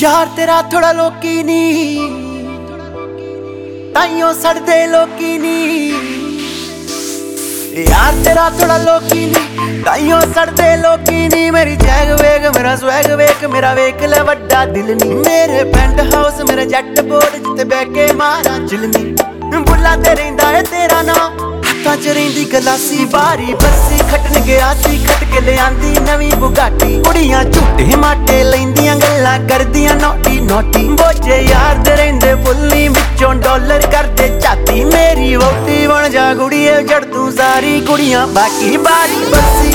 ਯਾਰ ਤੇਰਾ ਥੋੜਾ ਲੋਕੀ ਨਹੀਂ ਤਾਈਓ ਸੜਦੇ ਲੋਕੀ ਨਹੀਂ ਯਾਰ ਤੇਰਾ ਥੋੜਾ ਲੋਕੀ ਨਹੀਂ ਤਾਈਓ ਸੜਦੇ ਲੋਕੀ ਨਹੀਂ ਮੇਰੀ ਜੈਗ ਵੇਗ, ਮੇਰਾ ਸਵੈਗ ਵੇਖ, ਮੇਰਾ ਵੇਖ ਲੈ ਵੱਡਾ ਦਿਲ ਨਹੀਂ ਮੇਰੇ ਪੈਂਟ ਹਾਊਸ ਮੇਰਾ ਜੱਟ ਬੋਰਡ ਜਿੱਤੇ ਬਹਿ ਕੇ ਮਾਰਾਂ ਚਿਲਨੀ। ਬੁੱਲਾ ਤੇ ਰਹਿੰਦਾ ਏ ਤੇਰਾ ਨਾਮ ਹੱਥਾਂ 'ਚ ਰਹਿੰਦੀ ਗਲਾਸੀ ਬਾਰੀ ਬੱਸੀ ਖਟਣ ਗਿਆ ਸੀ, ਖਟ ਕੇ ਲਿਆਂਦੀ ਨਵੀਂ ਬੁਗਾਟੀ। ਕੁੜੀਆਂ ਝੂਟੇ ਮਾਟੇ ਲੈਂਦੀਆਂ ਗੱਲਾਂ ਕਰਦੀਆਂ ਨੋਟੀ ਨੋਟੀ ਬੋਝੇ ਯਾਰ ਦੇ ਰਹਿੰਦੇ ਫੁੱਲੀ, ਵਿੱਚੋਂ ਡਾਲਰ ਕਰਦੇ ਝਾਤੀ। ਮੇਰੀ ਵੋਟੀ ਬਣ ਜਾ ਕੁੜੀਏ ਜੜ ਤੂੰ ਸਾਰੀ। ਕੁੜੀਆਂ ਬਾਕੀ ਬਾਰੀ ਬੱਸੀ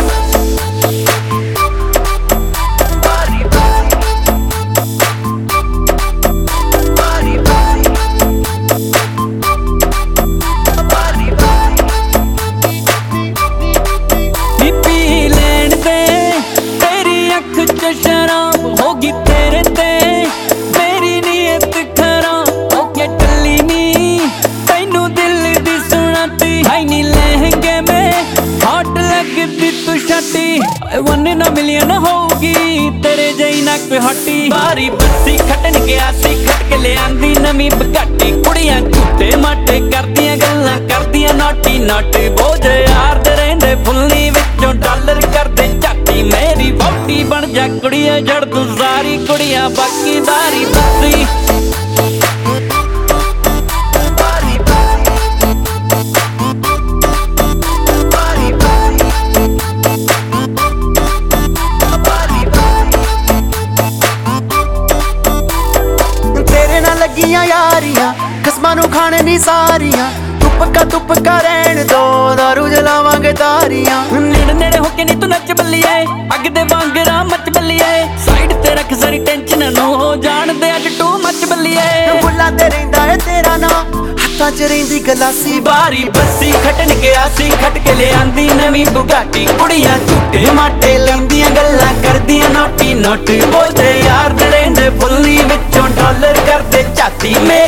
ਦੀ ਸੁਣਾਤੀ ਹਾਈ ਨੀ ਲਹਿੰਗੇ ਮੇ। ਹੌਟ ਲੱਗਦੀ ਤੂੰ ਛਾਟੀ ਵਨ ਨਾ ਮਿਲੀਅਨ ਹੋਊਗੀ। ਤੇਰੇ ਜਈ ਨਾ ਕੋਈ ਹੱਟੀ। ਬਾਰੀ ਬੱਸੀ ਖਟਣ ਗਿਆ ਸੀ, ਖਟ ਕੇ ਲਿਆਂਦੀ ਨਵੀਂ ਬਗਾਟੀ। ਕੁੜੀਆਂ ਝੂਟੇ ਮਾਟੇ ਕਰਦੀਆਂ ਗੱਲਾਂ ਕਰਦੀਆਂ ਨਾਟੀ ਨਾਟ ਬੋਝ ਯਾਰ ਦੇ ਰਹਿੰਦੇ ਫੁੱਲੀ ਵਿੱਚੋਂ ਡਾਲਰ ਕਰਦੇ ਝਾਟੀ। ਮੇਰੀ ਵੋਟੀ ਬਣ ਜਾ ਕੁੜੀਆਂ ਜੜ ਤੂੰ ਸਾਰੀ ਕੁੜੀਆਂ ਬਾਕੀ ਦਾਰੀ ਬੱਸੀ। ਲੱਗੀਆਂ ਯਾਰੀਆਂ ਕਸਮਾਂ ਨੂੰ ਖਾਣੇ ਨਹੀਂ ਸਾਰੀਆਂ। ਤੁਪਕਾ ਤੁਪਕਾ ਰਹਿਣ ਦੋ ਦਾਰੂ ਜਲਾਵਾਂਗੇ ਤਾਰੀਆਂ। ਨੇੜੇ ਨੇੜੇ ਹੋ ਕੇ ਨੀ ਤੂੰ ਨੱਚ ਬੱਲੀਏ ਅੱਗ ਦੇ ਵਾਂਗਰਾ ਮੱਚ ਬੱਲੀਏ। ਸਾਈਡ ਤੇ ਰੱਖ ਸਾਰੀ ਟੈਨਸ਼ਨ ਨੂੰ ਹੋ ਜਾਣਦੇ ਅੱਜ ਟੂ ਮੱਚ ਬੱਲੀਏ। ਬੁੱਲਾ ਤੇ ਰਹਿੰਦਾ ਏ ਤੇਰਾ ਨਾਮ ਹੱਥਾਂ 'ਚ ਰਹਿੰਦੀ ਗਲਾਸੀ। ਬਾਰੀ ਬੱਸੀ ਖਟਣ ਗਿਆ ਸੀ ਖਟ ਕੇ ਲਿਆਂਦੀ ਨਵੀਂ ਬੁਗਾਟੀ। ਕੁੜੀਆਂ ਝੂਟੇ ਮਾਟੇ ਲੈਂਦੀਆਂ ਗੱਲਾਂ ਕਰਦੀਆਂ ਨੋਟੀ ਨੋਟ ਬੋਲਦੇ ਯਾਰ ਵਿੱਚੋਂ